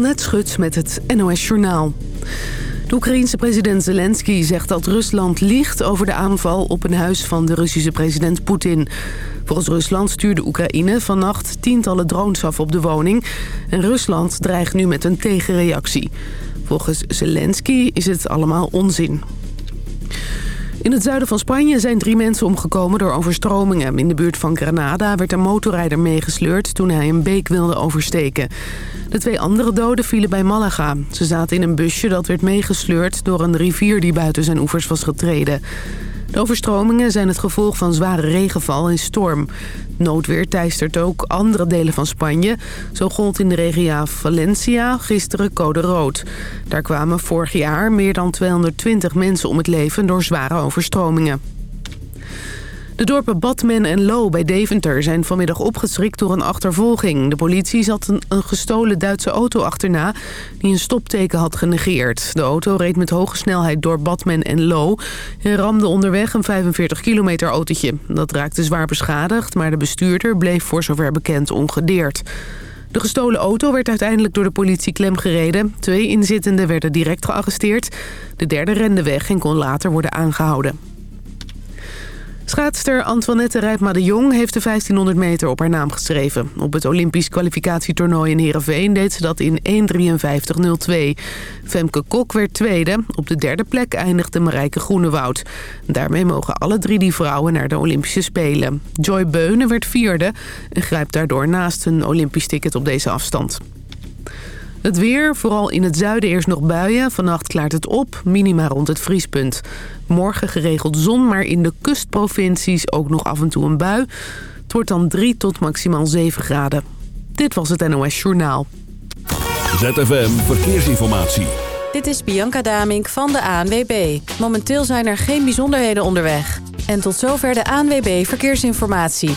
Annette Schut met het NOS Journaal. De Oekraïense president Zelensky zegt dat Rusland liegt over de aanval op een huis van de Russische president Poetin. Volgens Rusland stuurde Oekraïne vannacht tientallen drones af op de woning. En Rusland dreigt nu met een tegenreactie. Volgens Zelensky is het allemaal onzin. In het zuiden van Spanje zijn drie mensen omgekomen door overstromingen. In de buurt van Granada werd een motorrijder meegesleurd toen hij een beek wilde oversteken. De twee andere doden vielen bij Malaga. Ze zaten in een busje dat werd meegesleurd door een rivier die buiten zijn oevers was getreden. De overstromingen zijn het gevolg van zware regenval en storm. Noodweer teistert ook andere delen van Spanje. Zo gold in de regio Valencia gisteren code rood. Daar kwamen vorig jaar meer dan 220 mensen om het leven door zware overstromingen. De dorpen Badmen en Lo bij Deventer zijn vanmiddag opgeschrikt door een achtervolging. De politie zat een, gestolen Duitse auto achterna die een stopteken had genegeerd. De auto reed met hoge snelheid door Badmen en Lo en ramde onderweg een 45 kilometer autootje. Dat raakte zwaar beschadigd, maar de bestuurder bleef voor zover bekend ongedeerd. De gestolen auto werd uiteindelijk door de politie klemgereden. Twee inzittenden werden direct gearresteerd. De derde rende weg en kon later worden aangehouden. Schaatster Antoinette Rijpma de Jong heeft de 1500 meter op haar naam geschreven. Op het Olympisch kwalificatietoernooi in Heerenveen deed ze dat in 1.53.02. Femke Kok werd tweede. Op de derde plek eindigde Marijke Groenewoud. Daarmee mogen alle drie die vrouwen naar de Olympische Spelen. Joy Beunen werd vierde en grijpt daardoor naast een Olympisch ticket op deze afstand. Het weer, vooral in het zuiden eerst nog buien. Vannacht klaart het op, minima rond het vriespunt. Morgen geregeld zon, maar in de kustprovincies ook nog af en toe een bui. Het wordt dan 3 tot maximaal 7 graden. Dit was het NOS Journaal. ZFM Verkeersinformatie. Dit is Bianca Damink van de ANWB. Momenteel zijn er geen bijzonderheden onderweg. En tot zover de ANWB Verkeersinformatie.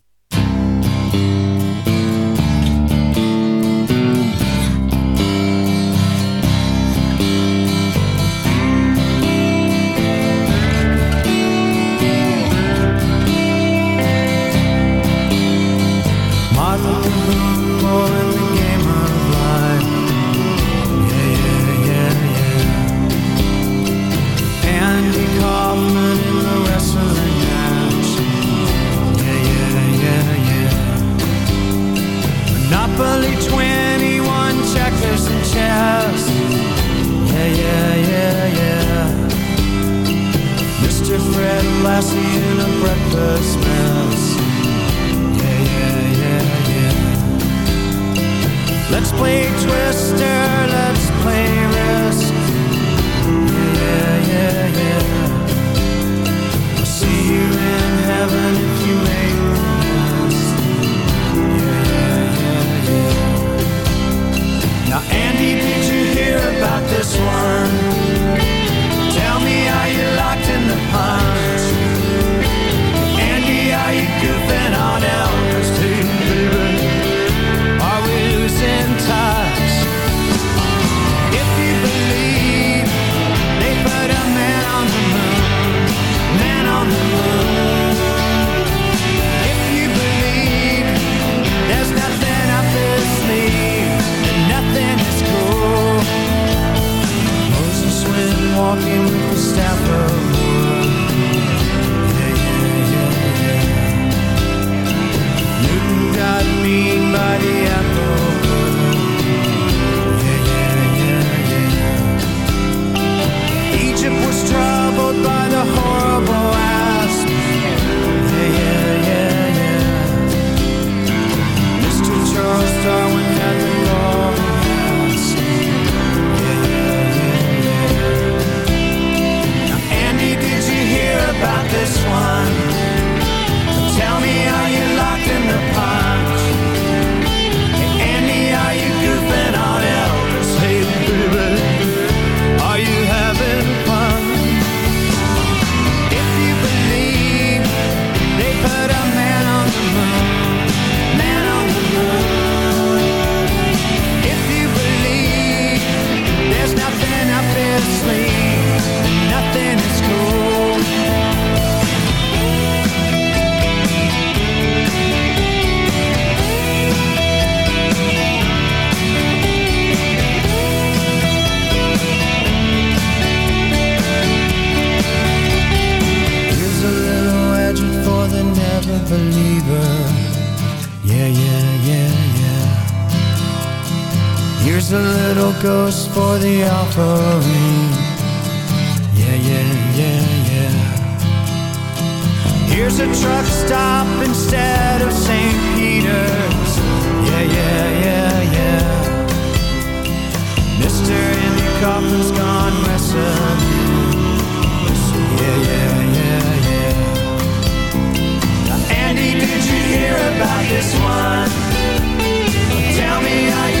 Goes for the offering. Yeah, yeah, yeah, yeah. Here's a truck stop instead of St. Peter's. Yeah, yeah, yeah, yeah. Mr. Andy Kaufman's gone wrestling. Yeah, yeah, yeah, yeah. Now, Andy, did you hear about this one? Tell me, are you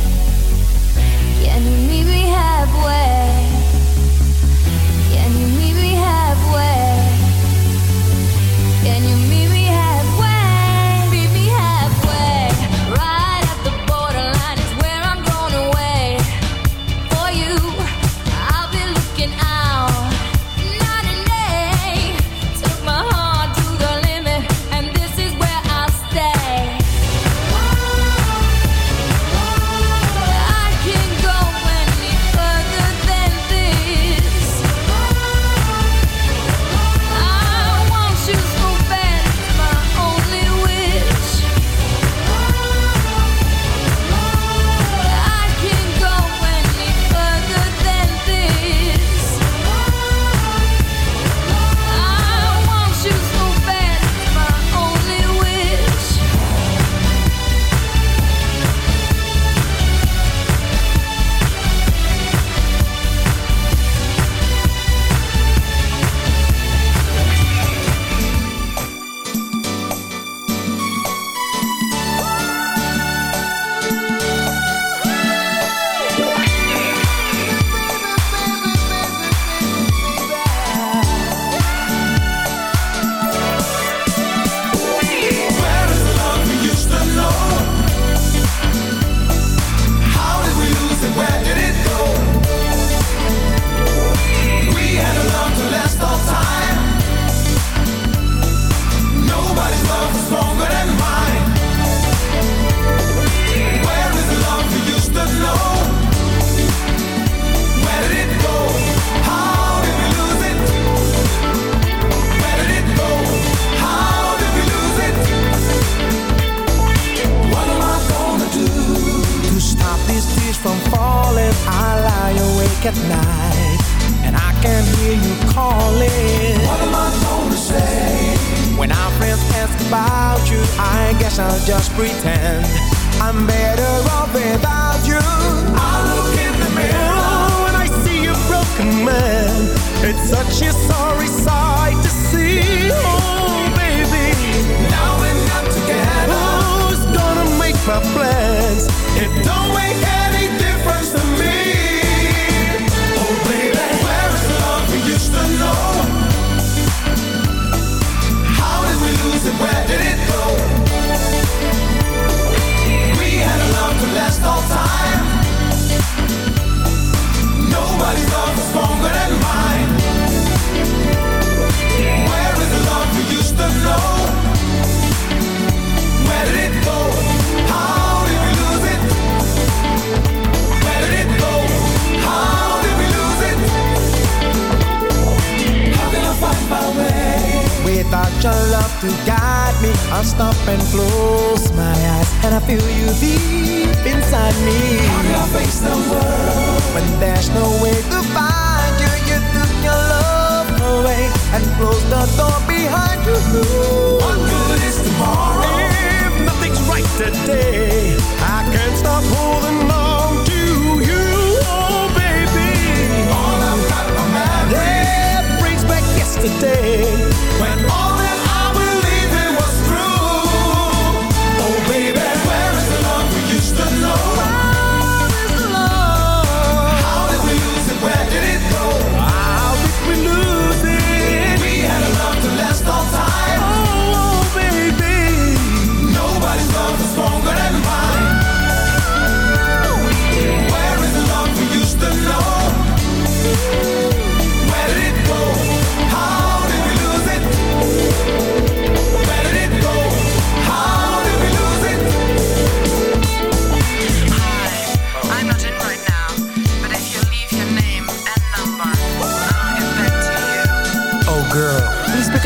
Can you meet me halfway?